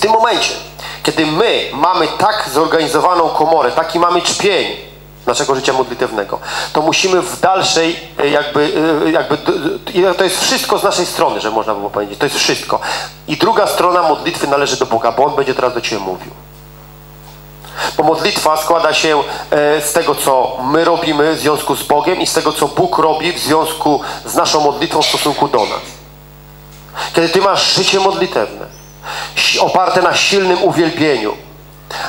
w tym momencie, kiedy my mamy tak zorganizowaną komorę, taki mamy czpień naszego życia modlitewnego, to musimy w dalszej e, jakby, e, jakby to jest wszystko z naszej strony, że można by było powiedzieć, to jest wszystko. I druga strona modlitwy należy do Boga, bo On będzie teraz do Ciebie mówił. Bo modlitwa składa się e, z tego, co my robimy w związku z Bogiem i z tego, co Bóg robi w związku z naszą modlitwą w stosunku do nas. Kiedy Ty masz życie modlitewne, oparte na silnym uwielbieniu,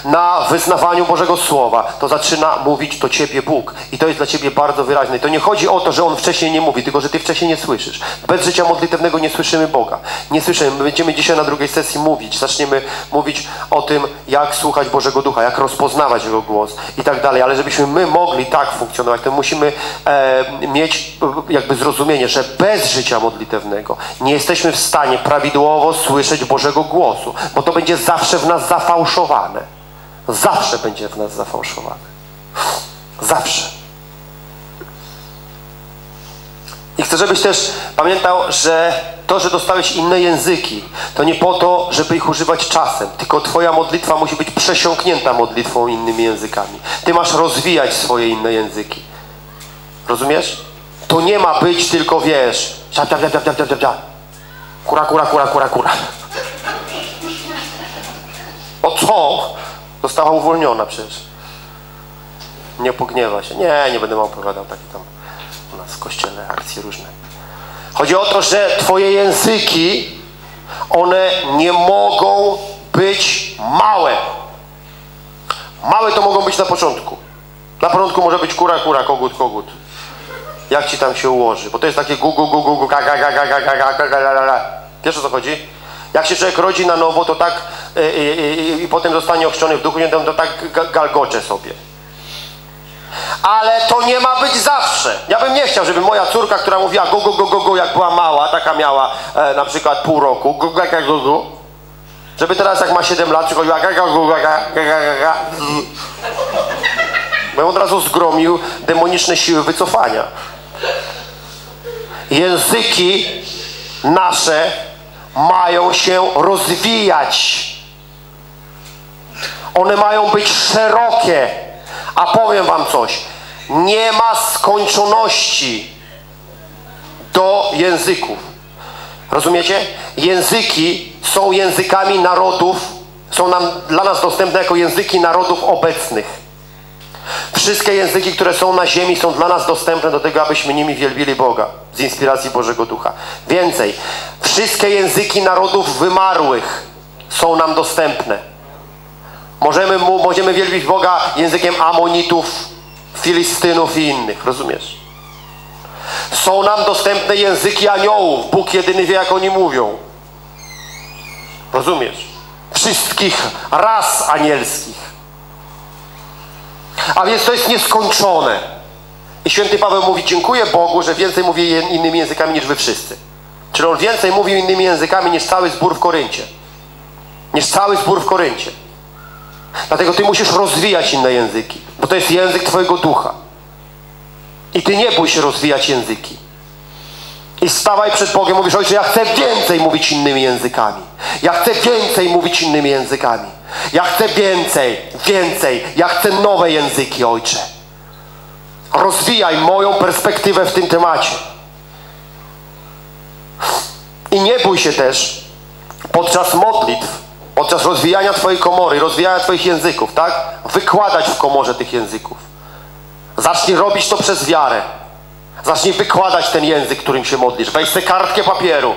na wyznawaniu Bożego Słowa, to zaczyna mówić do Ciebie Bóg. I to jest dla Ciebie bardzo wyraźne. I to nie chodzi o to, że On wcześniej nie mówi, tylko że Ty wcześniej nie słyszysz. Bez życia modlitewnego nie słyszymy Boga. Nie słyszymy. My będziemy dzisiaj na drugiej sesji mówić. Zaczniemy mówić o tym, jak słuchać Bożego Ducha, jak rozpoznawać Jego głos i tak dalej. Ale żebyśmy my mogli tak funkcjonować, to musimy e, mieć e, jakby zrozumienie, że bez życia modlitewnego nie jesteśmy w stanie prawidłowo słyszeć Bożego głosu, bo to będzie zawsze w nas zafałszowane. Zawsze będzie w nas zafałszowane. Zawsze. I chcę, żebyś też pamiętał, że to, że dostałeś inne języki, to nie po to, żeby ich używać czasem, tylko Twoja modlitwa musi być przesiąknięta modlitwą innymi językami. Ty masz rozwijać swoje inne języki. Rozumiesz? To nie ma być tylko, wiesz, kura, kura, kura, kura, kura. O co? Została uwolniona przecież. Nie pogniewa się. Nie, nie będę wam opowiadał takie tam u nas w kościele akcje różne. Chodzi o to, że twoje języki, one nie mogą być małe. Małe to mogą być na początku. Na początku może być kura, kura, kogut, kogut. Jak ci tam się ułoży? Bo to jest takie gu, gu, gu, gu, gu, ga, ga, ga, ga, ga, ga, ga, ga, ga, ga, ga. Wiesz o co chodzi? Jak się człowiek rodzi na nowo, to tak y, y, y, i potem zostanie ochrzczony w duchu, nie to tak ga- galgocze sobie. Ale to nie ma być zawsze. Ja bym nie chciał, żeby moja córka, która mówiła go, go, go, go, go jak była mała, taka miała e, na przykład pół roku, go, go, go, go, żeby teraz jak ma 7 lat przychodziła ga, ga, go, ga, ga, ga, ga, ga. Bo od razu zgromił demoniczne siły wycofania. Języki nasze mają się rozwijać. One mają być szerokie. A powiem wam coś. Nie ma skończoności do języków. Rozumiecie? Języki są językami narodów, są nam, dla nas dostępne jako języki narodów obecnych. Wszystkie języki, które są na ziemi, są dla nas dostępne do tego, abyśmy nimi wielbili Boga z inspiracji Bożego Ducha. Więcej, wszystkie języki narodów wymarłych są nam dostępne. Możemy, mu, możemy wielbić Boga językiem Amonitów, Filistynów i innych, rozumiesz? Są nam dostępne języki aniołów. Bóg jedyny wie, jak oni mówią. Rozumiesz? Wszystkich ras anielskich. A więc to jest nieskończone. I święty Paweł mówi, dziękuję Bogu, że więcej mówi innymi językami niż wy wszyscy. Czyli on więcej mówił innymi językami niż cały zbór w Koryncie. Niż cały zbór w Koryncie. Dlatego ty musisz rozwijać inne języki, bo to jest język twojego ducha. I ty nie bój się rozwijać języki. I stawaj przed Bogiem, mówisz, ojcze, ja chcę więcej mówić innymi językami. Ja chcę więcej mówić innymi językami. Ja chcę więcej, więcej. Ja chcę nowe języki, ojcze. Rozwijaj moją perspektywę w tym temacie. I nie bój się też podczas modlitw, podczas rozwijania Twojej komory, rozwijania Twoich języków, tak? Wykładać w komorze tych języków. Zacznij robić to przez wiarę. Zacznij wykładać ten język, którym się modlisz. Weź sobie kartkę papieru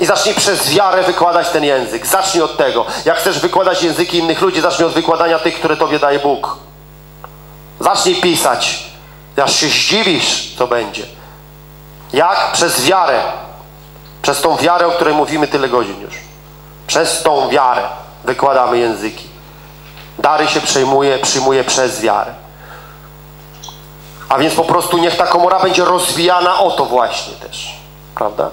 i zacznij przez wiarę wykładać ten język. Zacznij od tego. Jak chcesz wykładać języki innych ludzi, zacznij od wykładania tych, które Tobie daje Bóg. Zacznij pisać. Aż się zdziwisz, co będzie. Jak? Przez wiarę. Przez tą wiarę, o której mówimy tyle godzin już. Przez tą wiarę wykładamy języki. Dary się przejmuje, przyjmuje przez wiarę. A więc po prostu niech ta komora będzie rozwijana o to właśnie też. Prawda?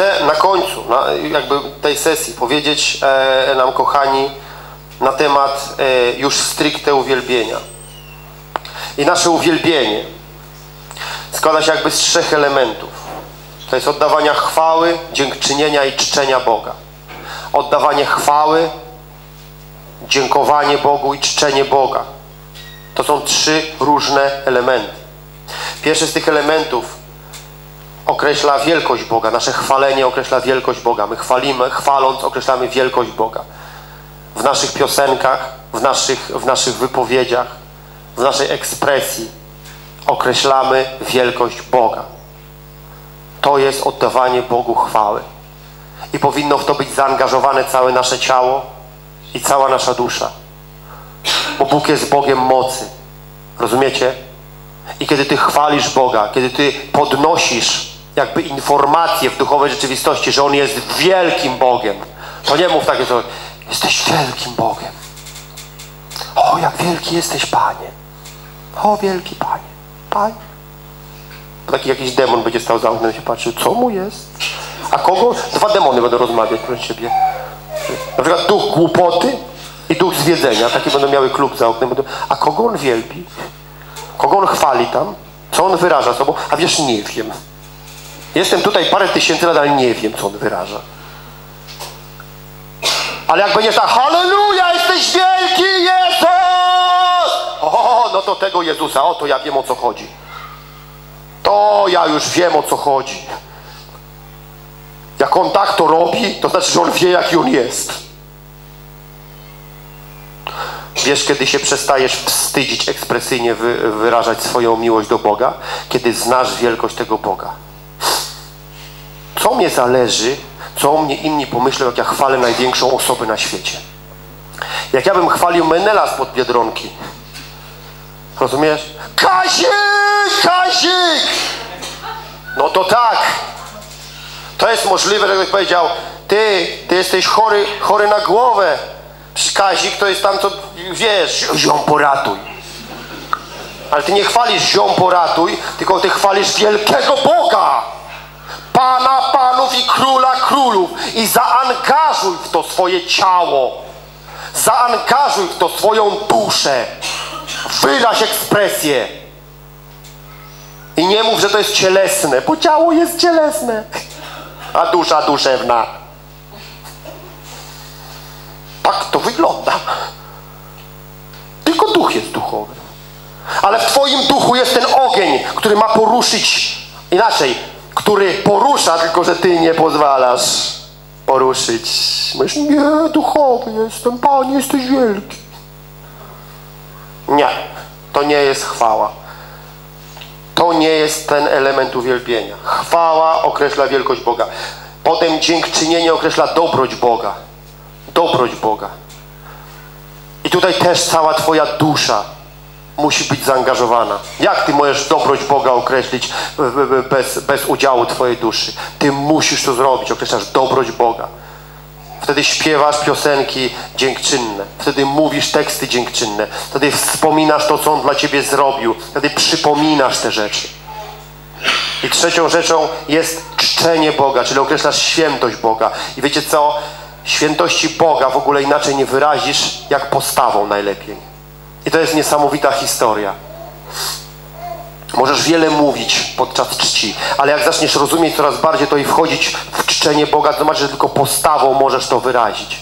I chcę na końcu, na, jakby tej sesji powiedzieć e, nam, kochani, na temat e, już stricte uwielbienia. I nasze uwielbienie składa się jakby z trzech elementów. To jest oddawania chwały, dziękczynienia i czczenia Boga. Oddawanie chwały, dziękowanie Bogu i czczenie Boga. To są trzy różne elementy. Pierwszy z tych elementów określa wielkość Boga. Nasze chwalenie określa wielkość Boga. My chwalimy, chwaląc określamy wielkość Boga. W naszych piosenkach, w naszych, w naszych wypowiedziach, w naszej ekspresji określamy wielkość Boga. To jest oddawanie Bogu chwały. I powinno w to być zaangażowane całe nasze ciało i cała nasza dusza. Bo Bóg jest Bogiem mocy. Rozumiecie? I kiedy Ty chwalisz Boga, kiedy Ty podnosisz jakby informację w duchowej rzeczywistości, że On jest wielkim Bogiem, to nie mów takie słowo, jesteś wielkim Bogiem. O, jak wielki jesteś, Panie. O, wielki Panie. Panie. Taki jakiś demon będzie stał za oknem i się patrzy, co mu jest? A kogo? Dwa demony będą rozmawiać proszę siebie. Na przykład duch głupoty i duch zwiedzenia. Takie będą miały klub za oknem. Będą... A kogo on wielbi? Kogo on chwali tam? Co on wyraża sobą? A wiesz, nie wiem. Jestem tutaj parę tysięcy lat, ale nie wiem, co on wyraża. Ale jak będziesz tak, halleluja, jesteś wielki, Jezus! O, no to tego Jezusa, o to ja wiem, o co chodzi. To ja już wiem, o co chodzi. Jak on tak to robi, to znaczy, że on wie, jaki on jest. Wiesz, kiedy się przestajesz wstydzić ekspresyjnie wy, wyrażać swoją miłość do Boga? Kiedy znasz wielkość tego Boga. Co mnie zależy, co o mnie inni pomyślą, jak ja chwalę największą osobę na świecie? Jak ja bym chwalił Menela spod Biedronki. Rozumiesz? Kazik! Kazik! No to tak. To jest możliwe, że ktoś powiedział, ty, ty jesteś chory, chory na głowę. Przecież Kazik to jest tam, co, wiesz, ziom poratuj. Ale ty nie chwalisz ziom poratuj, tylko ty chwalisz wielkiego Boga. Pana panów i króla królów. I zaangażuj w to swoje ciało. Zaangażuj w to swoją duszę. Wyraź ekspresję. I nie mów, że to jest cielesne, bo ciało jest cielesne, a dusza duszewna. Tak to wygląda. Tylko duch jest duchowy. Ale w Twoim duchu jest ten ogień, który ma poruszyć inaczej, który porusza, tylko że Ty nie pozwalasz poruszyć. Mówisz, nie, duchowy jestem, Panie, jesteś wielki. Nie, to nie jest chwała. To nie jest ten element uwielbienia. Chwała określa wielkość Boga. Potem dziękczynienie określa dobroć Boga. Dobroć Boga. I tutaj też cała Twoja dusza musi być zaangażowana. Jak Ty możesz dobroć Boga określić bez, bez udziału Twojej duszy? Ty musisz to zrobić. Określasz dobroć Boga. Wtedy śpiewasz piosenki dziękczynne. Wtedy mówisz teksty dziękczynne. Wtedy wspominasz to, co On dla Ciebie zrobił. Wtedy przypominasz te rzeczy. I trzecią rzeczą jest czczenie Boga, czyli określasz świętość Boga. I wiecie co? Świętości Boga w ogóle inaczej nie wyrazisz, jak postawą najlepiej. I to jest niesamowita historia. Możesz wiele mówić podczas czci, ale jak zaczniesz rozumieć coraz bardziej to i wchodzić w czczenie Boga, to że tylko postawą możesz to wyrazić.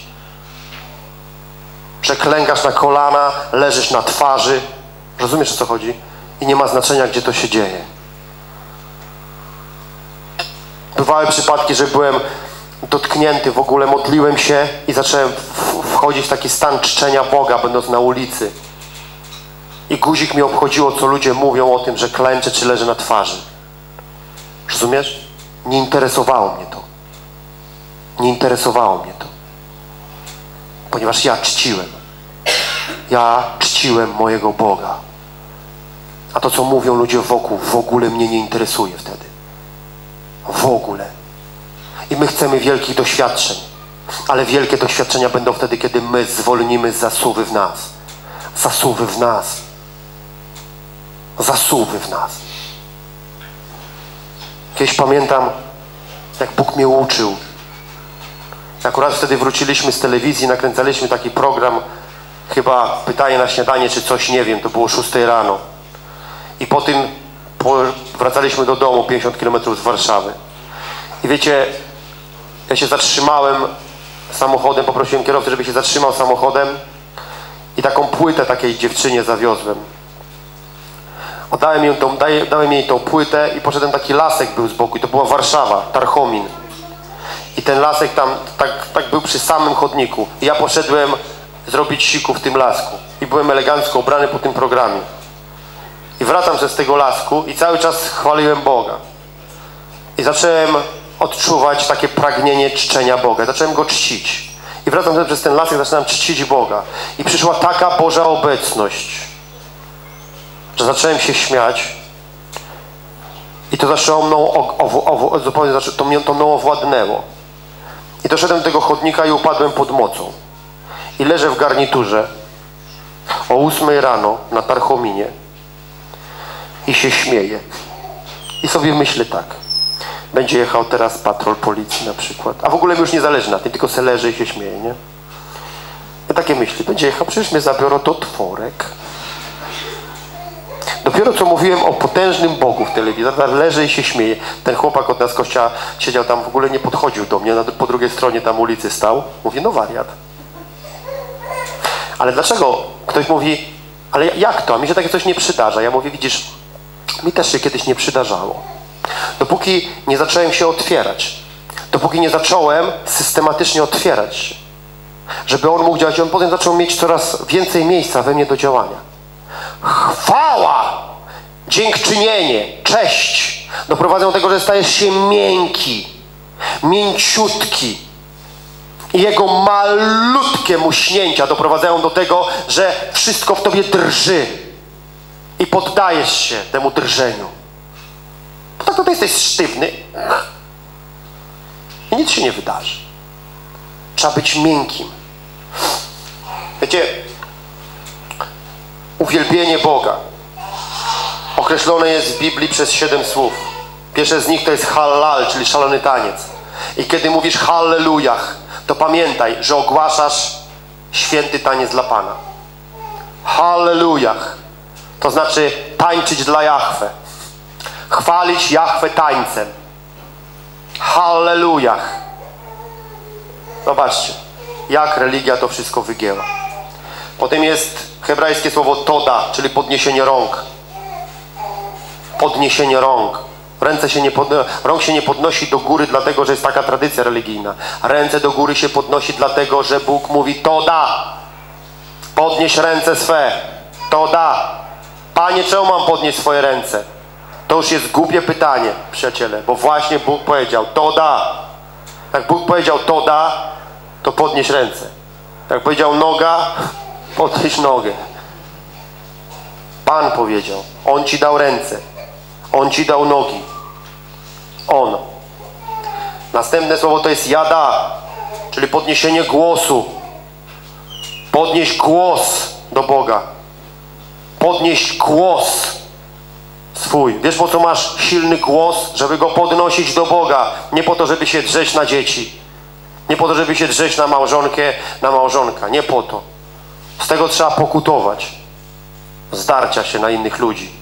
Przeklękasz na kolana, leżysz na twarzy. Rozumiesz o co chodzi? I nie ma znaczenia, gdzie to się dzieje. Bywały przypadki, że byłem dotknięty, w ogóle modliłem się i zacząłem wchodzić w taki stan czczenia Boga, będąc na ulicy. I guzik mi obchodziło, co ludzie mówią o tym, że klęczę czy leżę na twarzy. Rozumiesz? Nie interesowało mnie to. Nie interesowało mnie to. Ponieważ ja czciłem. Ja czciłem mojego Boga. A to, co mówią ludzie wokół, w ogóle mnie nie interesuje wtedy. W ogóle. I my chcemy wielkich doświadczeń. Ale wielkie doświadczenia będą wtedy, kiedy my zwolnimy zasuwy w nas. Zasuwy w nas zasuwy w nas. Kiedyś pamiętam, jak Bóg mnie uczył. Akurat wtedy wróciliśmy z telewizji, nakręcaliśmy taki program, chyba pytanie na śniadanie, czy coś, nie wiem, to było 6 rano. I po tym wracaliśmy do domu 50 km z Warszawy. I wiecie, ja się zatrzymałem samochodem, poprosiłem kierowcę, żeby się zatrzymał samochodem i taką płytę takiej dziewczynie zawiozłem. Oddałem, ją tą, daję, dałem jej tą płytę i poszedłem, taki lasek był z boku i to była Warszawa, Tarchomin. I ten lasek tam tak, tak był przy samym chodniku. I ja poszedłem zrobić siku w tym lasku. I byłem elegancko ubrany po tym programie. I wracam ze z tego lasku i cały czas chwaliłem Boga. I zacząłem odczuwać takie pragnienie czczenia Boga. Zacząłem Go czcić. I wracam przez ten lasek, zaczynam czcić Boga. I przyszła taka Boża obecność, że zacząłem się śmiać. I to zaczęło mną, zupełnie to, mnie, to mną owładnęło. I doszedłem do tego chodnika i upadłem pod mocą. I leżę w garniturze o ósmej rano na Tarchominie i się śmieję. I sobie myślę tak. Będzie jechał teraz patrol policji na przykład. A w ogóle mi już nie zależy na tym, tylko se leży i się śmieje, nie? Ja takie myśli. Będzie jechał, przecież mnie zabiorą do tworek. Dopiero co mówiłem o potężnym Bogu w telewizji, leży i się śmieje. Ten chłopak od nas kościoła siedział tam, w ogóle nie podchodził do mnie, po drugiej stronie tam ulicy stał. Mówię, no wariat. Ale dlaczego ktoś mówi, ale jak to? A mi się takie coś nie przydarza. Ja mówię, widzisz, mi też się kiedyś nie przydarzało. Dopóki nie zacząłem się otwierać, dopóki nie zacząłem systematycznie otwierać się, żeby On mógł działać, On potem zaczął mieć coraz więcej miejsca we mnie do działania. Chwała, dziękczynienie, cześć doprowadzą do tego, że stajesz się miękki, mięciutki. I jego malutkie muśnięcia doprowadzają do tego, że wszystko w tobie drży i poddajesz się temu drżeniu. To tak to jesteś sztywny i nic się nie wydarzy. Trzeba być miękkim. Wiecie, uwielbienie Boga określone jest w Biblii przez siedem słów. Pierwsze z nich to jest hallal, czyli szalony taniec. I kiedy mówisz hallelujah, to pamiętaj, że ogłaszasz święty taniec dla Pana. Hallelujah. To znaczy tańczyć dla Jahwe. Chwalić Jahwe tańcem. Hallelujah. Zobaczcie, jak religia to wszystko wygięła. Potem jest hebrajskie słowo toda, czyli podniesienie rąk. Podniesienie rąk. Ręce się nie rąk się nie podnosi do góry, dlatego że jest taka tradycja religijna. Ręce do góry się podnosi, dlatego że Bóg mówi: To da. Podnieś ręce swe. To da. Panie, czemu mam podnieść swoje ręce? To już jest głupie pytanie, przyjaciele, bo właśnie Bóg powiedział: To da. Jak Bóg powiedział: To da, to podnieś ręce. Jak powiedział noga, podnieś nogę. Pan powiedział: On ci dał ręce. On ci dał nogi. On. Następne słowo to jest jada, czyli podniesienie głosu. Podnieś głos do Boga. Podnieś głos swój. Wiesz po co masz silny głos? Żeby go podnosić do Boga. Nie po to, żeby się drzeć na dzieci. Nie po to, żeby się drzeć na małżonkę, na małżonka. Nie po to. Z tego trzeba pokutować. Zdarcia się na innych ludzi.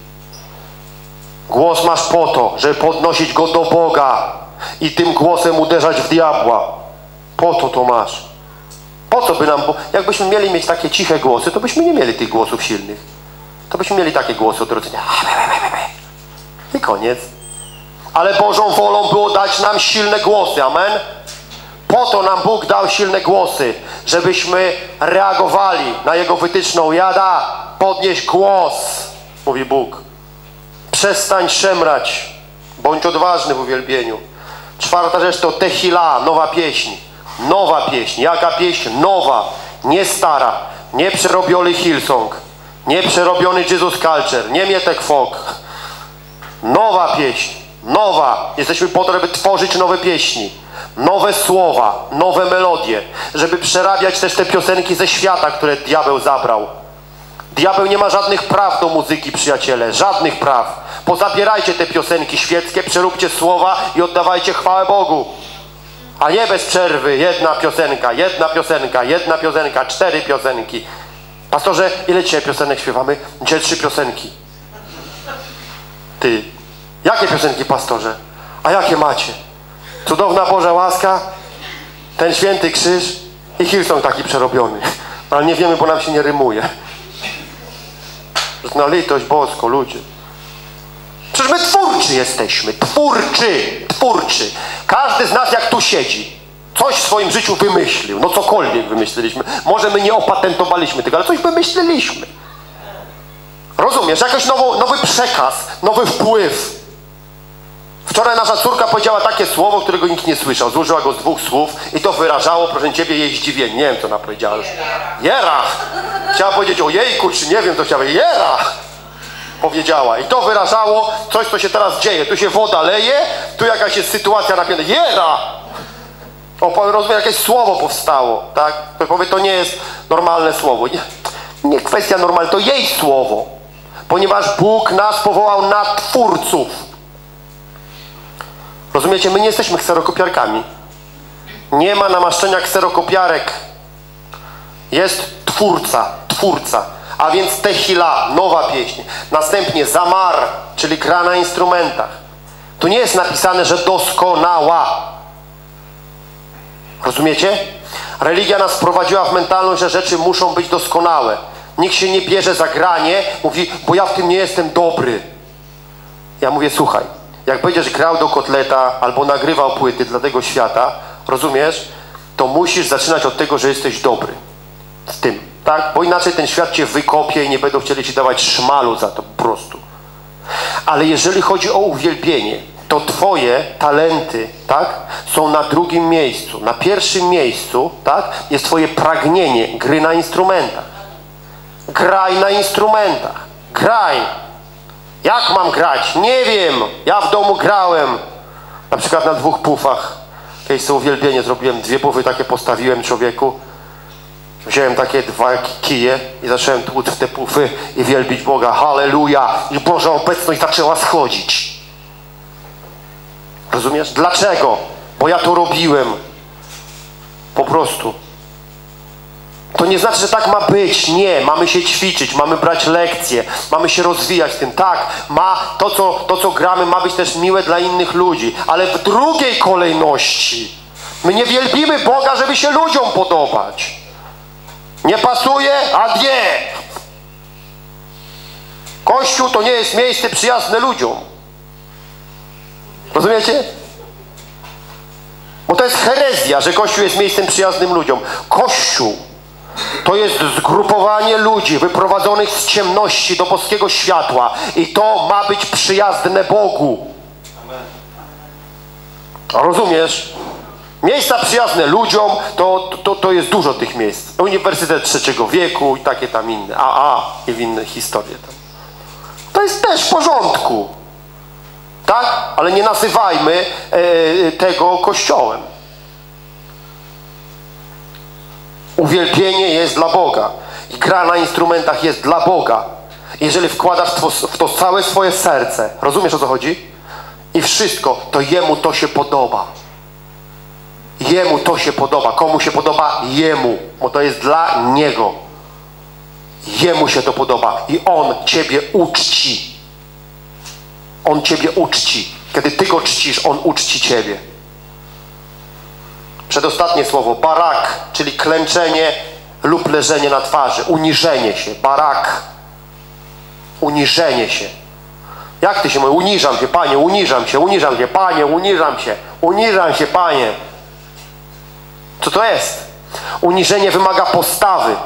Głos masz po to, żeby podnosić go do Boga i tym głosem uderzać w diabła. Po to to masz. Po co by nam, jakbyśmy mieli mieć takie ciche głosy, to byśmy nie mieli tych głosów silnych. To byśmy mieli takie głosy odrodzenia. I koniec. Ale Bożą wolą było dać nam silne głosy. Amen? Po to nam Bóg dał silne głosy, żebyśmy reagowali na Jego wytyczną. Jada, podnieś głos, mówi Bóg. Przestań szemrać. Bądź odważny w uwielbieniu. Czwarta rzecz to tehila, nowa pieśń. Nowa pieśń. Jaka pieśń? Nowa. Nie stara. Nie przerobiony Hillsong. Nie przerobiony Jesus Culture. Nie Mietek Folk. Nowa pieśń. Nowa. Jesteśmy po to, żeby tworzyć nowe pieśni. Nowe słowa. Nowe melodie. Żeby przerabiać też te piosenki ze świata, które diabeł zabrał. Diabeł nie ma żadnych praw do muzyki, przyjaciele. Żadnych praw. Pozabierajcie te piosenki świeckie, przeróbcie słowa i oddawajcie chwałę Bogu. A nie bez przerwy jedna piosenka, jedna piosenka, jedna piosenka, cztery piosenki. Pastorze, ile dzisiaj piosenek śpiewamy? Dzisiaj trzy piosenki. Ty. Jakie piosenki, pastorze? A jakie macie? Cudowna Boża łaska, ten święty krzyż i Hillsong taki przerobiony. Ale nie wiemy, bo nam się nie rymuje. Na litość boską, ludzie. Przecież my twórczy jesteśmy. Twórczy, twórczy. Każdy z nas, jak tu siedzi, coś w swoim życiu wymyślił. No cokolwiek wymyśliliśmy. Może my nie opatentowaliśmy tego, ale coś wymyśliliśmy. Rozumiesz? Jakiś nowy przekaz, nowy wpływ. Wczoraj nasza córka powiedziała takie słowo, którego nikt nie słyszał. Złożyła go z dwóch słów i to wyrażało, proszę Ciebie, jej zdziwienie. Nie wiem, co ona powiedziała. Jera! Chciała powiedzieć o jejku, czy nie wiem, co chciała. Jera! Powiedziała. I to wyrażało coś, co się teraz dzieje. Tu się woda leje, tu jakaś jest sytuacja napięta. Jera! O, rozumiem, jakieś słowo powstało, tak? To powie, to nie jest normalne słowo. Nie, nie kwestia normalna, to jej słowo. Ponieważ Bóg nas powołał na twórców. Rozumiecie, my nie jesteśmy kserokopiarkami. Nie ma namaszczenia kserokopiarek. Jest twórca, twórca. A więc tehila, nowa pieśń. Następnie zamar, czyli gra na instrumentach. Tu nie jest napisane, że doskonała. Rozumiecie? Religia nas prowadziła w mentalność, że rzeczy muszą być doskonałe. Nikt się nie bierze za granie, mówi, bo ja w tym nie jestem dobry. Ja mówię, słuchaj, jak będziesz grał do kotleta albo nagrywał płyty dla tego świata, rozumiesz, to musisz zaczynać od tego, że jesteś dobry w tym, tak? Bo inaczej ten świat cię wykopie i nie będą chcieli ci dawać szmalu za to po prostu. Ale jeżeli chodzi o uwielbienie, to twoje talenty, tak, są na drugim miejscu. Na pierwszym miejscu, tak, jest twoje pragnienie gry na instrumentach. Graj na instrumentach. Graj. Jak mam grać? Nie wiem. Ja w domu grałem. Na przykład na dwóch pufach. Kiedyś sobie uwielbienie zrobiłem. Dwie pufy takie postawiłem człowieku. Wziąłem takie dwa kije i zacząłem tłuc w te pufy i wielbić Boga. Halleluja! I Boża obecność zaczęła schodzić. Rozumiesz? Dlaczego? Bo ja to robiłem. Po prostu. To nie znaczy, że tak ma być. Nie, mamy się ćwiczyć, mamy brać lekcje, mamy się rozwijać tym. Tak, ma to co, to, co gramy, ma być też miłe dla innych ludzi, ale w drugiej kolejności. My nie wielbimy Boga, żeby się ludziom podobać. Nie pasuje, a dwie. Kościół to nie jest miejsce przyjazne ludziom. Rozumiecie? Bo to jest herezja, że Kościół jest miejscem przyjaznym ludziom. Kościół to jest zgrupowanie ludzi wyprowadzonych z ciemności do boskiego światła i to ma być przyjazne Bogu. Rozumiesz? Miejsca przyjazne ludziom, to, to, to jest dużo tych miejsc. Uniwersytet trzeciego wieku i takie tam inne. AA i inne historie tam. To jest też w porządku. Tak? Ale nie nazywajmy e, tego kościołem. Uwielbienie jest dla Boga. I gra na instrumentach jest dla Boga. Jeżeli wkładasz w to, całe swoje serce, rozumiesz o co chodzi? I wszystko, to Jemu to się podoba. Jemu to się podoba. Komu się podoba? Jemu, bo to jest dla Niego. Jemu się to podoba i On Ciebie uczci. On Ciebie uczci. Kiedy Ty Go czcisz, On uczci Ciebie. Przedostatnie słowo, barak, czyli klęczenie lub leżenie na twarzy, uniżenie się, barak, uniżenie się. Jak Ty się mówi? Uniżam się, Panie, uniżam się, uniżam się, Panie, uniżam się, uniżam się, Panie. Co to jest? Uniżenie wymaga postawy.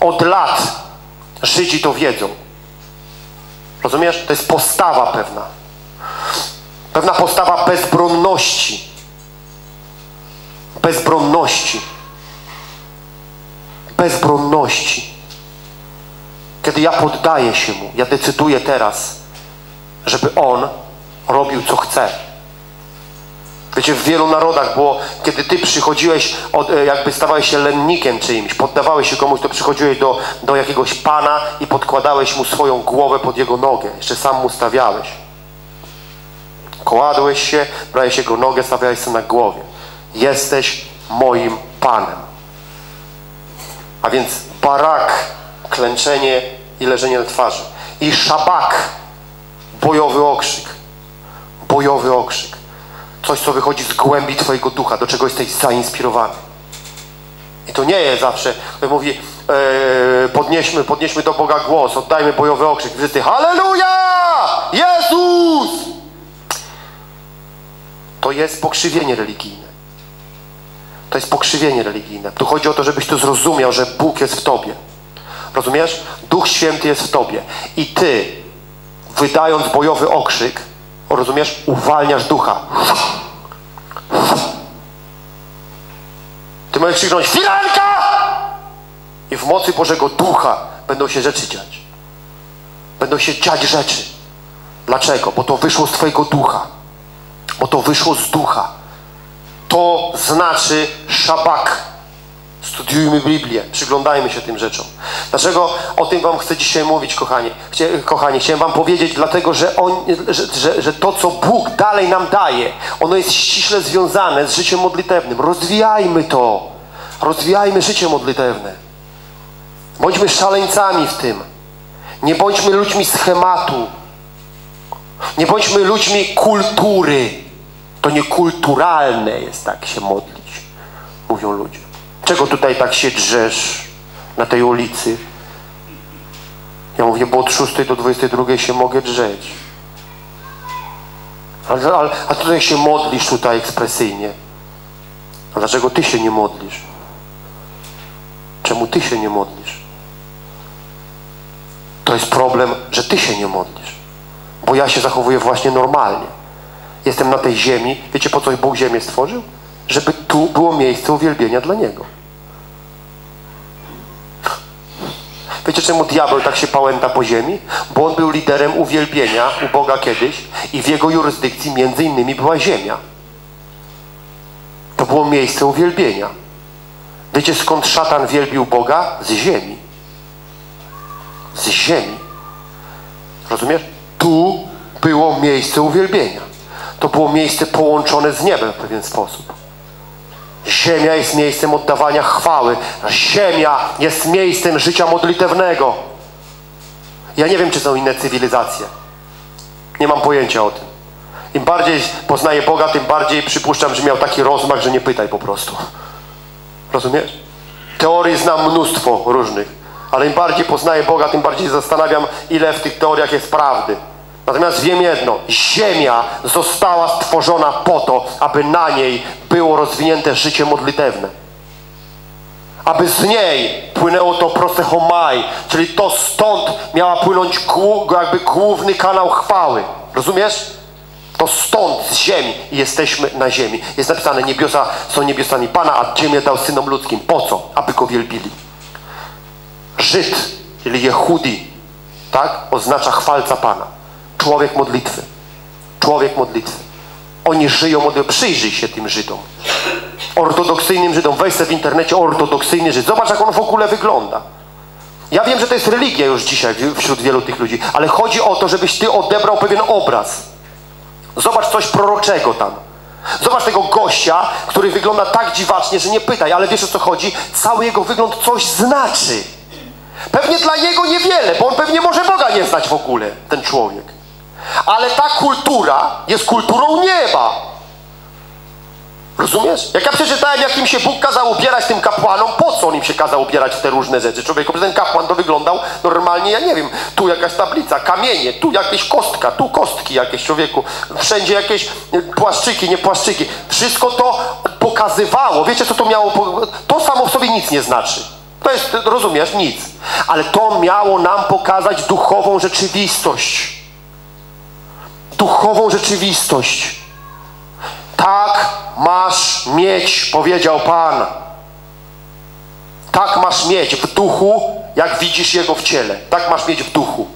Od lat Żydzi to wiedzą. Rozumiesz? To jest postawa pewna. Pewna postawa bezbronności. Bezbronności. Bezbronności. Kiedy ja poddaję się Mu, ja decyduję teraz, żeby On robił co chce. Wiecie, w wielu narodach było, kiedy ty przychodziłeś, od, e, jakby stawałeś się lennikiem czyimś, poddawałeś się komuś, to przychodziłeś do, do jakiegoś pana i podkładałeś mu swoją głowę pod jego nogę. Jeszcze sam mu stawiałeś. Kładłeś się, brałeś jego nogę, stawiałeś sobie na głowie. Jesteś moim panem. A więc barak, klęczenie i leżenie na twarzy. I szabak, bojowy okrzyk. Bojowy okrzyk. Coś, co wychodzi z głębi Twojego ducha, do czego jesteś zainspirowany. I to nie jest zawsze, mówi, e, podnieśmy, podnieśmy do Boga głos, oddajmy bojowy okrzyk, wszyscy Halleluja! Jezus! To jest pokrzywienie religijne. To jest pokrzywienie religijne. Tu chodzi o to, żebyś to zrozumiał, że Bóg jest w Tobie. Rozumiesz? Duch Święty jest w Tobie. I Ty, wydając bojowy okrzyk, rozumiesz, uwalniasz ducha. Ty możesz krzyknąć filanka! I w mocy Bożego Ducha będą się rzeczy dziać. Będą się dziać rzeczy. Dlaczego? Bo to wyszło z Twojego ducha. Bo to wyszło z ducha. To znaczy szabak. Studiujmy Biblię, przyglądajmy się tym rzeczom. Dlaczego o tym Wam chcę dzisiaj mówić, kochani? Chcia, kochani, chciałem Wam powiedzieć, dlatego że, on, że, że, że to, co Bóg dalej nam daje, ono jest ściśle związane z życiem modlitewnym. Rozwijajmy to. Rozwijajmy życie modlitewne. Bądźmy szaleńcami w tym. Nie bądźmy ludźmi schematu. Nie bądźmy ludźmi kultury. To niekulturalne jest tak się modlić, mówią ludzie. Czego tutaj tak się drzesz na tej ulicy? Ja mówię, bo od 6 do 22 się mogę drzeć. Ale, ale, a tutaj się modlisz tutaj ekspresyjnie. A dlaczego ty się nie modlisz? Czemu ty się nie modlisz? To jest problem, że ty się nie modlisz. Bo ja się zachowuję właśnie normalnie. Jestem na tej ziemi. Wiecie, po co Bóg ziemię stworzył? Żeby tu było miejsce uwielbienia dla Niego. Wiecie, czemu diabeł tak się pałęta po ziemi? Bo on był liderem uwielbienia u Boga kiedyś i w jego jurysdykcji między innymi była ziemia. To było miejsce uwielbienia. Wiecie, skąd szatan wielbił Boga? Z ziemi. Z ziemi. Rozumiesz? Tu było miejsce uwielbienia. To było miejsce połączone z niebem w pewien sposób. Ziemia jest miejscem oddawania chwały. Ziemia jest miejscem życia modlitewnego. Ja nie wiem, czy są inne cywilizacje. Nie mam pojęcia o tym. Im bardziej poznaję Boga, tym bardziej przypuszczam, że miał taki rozmach, że nie pytaj po prostu. Rozumiesz? Teorii znam mnóstwo różnych, ale im bardziej poznaję Boga, tym bardziej zastanawiam, ile w tych teoriach jest prawdy. Natomiast wiem jedno, ziemia została stworzona po to, aby na niej było rozwinięte życie modlitewne. Aby z niej płynęło to proste homai, czyli to stąd miała płynąć jakby główny kanał chwały. Rozumiesz? To stąd, z ziemi jesteśmy na ziemi. Jest napisane, niebiosa są niebiosami Pana, a ziemię dał synom ludzkim. Po co? Aby Go wielbili. Żyd, czyli Jehudi, tak? Oznacza chwalca Pana. Człowiek modlitwy. Człowiek modlitwy. Oni żyją modlitwą. Przyjrzyj się tym Żydom. Ortodoksyjnym Żydom. Weź sobie w internecie ortodoksyjny Żyd. Zobacz, jak on w ogóle wygląda. Ja wiem, że to jest religia już dzisiaj wśród wielu tych ludzi, ale chodzi o to, żebyś ty odebrał pewien obraz. Zobacz coś proroczego tam. Zobacz tego gościa, który wygląda tak dziwacznie, że nie pytaj, ale wiesz o co chodzi? Cały jego wygląd coś znaczy. Pewnie dla niego niewiele, bo on pewnie może Boga nie znać w ogóle, ten człowiek. Ale ta kultura jest kulturą nieba. Rozumiesz? Jak ja przeczytałem, jak im się Bóg kazał ubierać tym kapłanom, po co on im się kazał ubierać w te różne rzeczy? Człowieku, ten kapłan to wyglądał normalnie, ja nie wiem, tu jakaś tablica, kamienie, tu jakieś kostka, tu kostki jakieś, człowieku, wszędzie jakieś płaszczyki, nie płaszczyki. Wszystko to pokazywało. Wiecie, co to miało? To samo w sobie nic nie znaczy. To jest, rozumiesz, nic. Ale to miało nam pokazać duchową rzeczywistość. Duchową rzeczywistość. Tak masz mieć, powiedział Pan. Tak masz mieć w duchu, jak widzisz Jego w ciele. Tak masz mieć w duchu.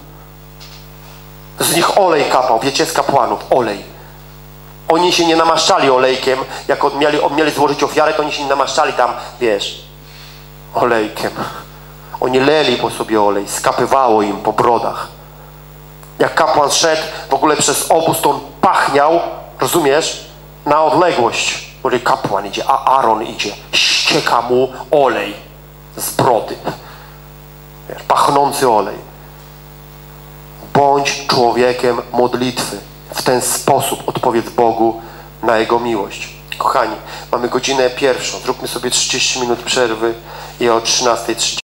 Z nich olej kapał, wiecie, z kapłanów, olej. Oni się nie namaszczali olejkiem, jak mieli, mieli złożyć ofiarę, to oni się nie namaszczali tam, wiesz, olejkiem. Oni leli po sobie olej, skapywało im po brodach. Jak kapłan szedł w ogóle przez obóz, to on pachniał, rozumiesz, na odległość. Który kapłan idzie, a Aaron idzie. Ścieka mu olej z brody. Wiesz, pachnący olej. Bądź człowiekiem modlitwy. W ten sposób odpowiedz Bogu, na Jego miłość. Kochani, mamy godzinę pierwszą, zróbmy sobie 30 minut przerwy i o 13.30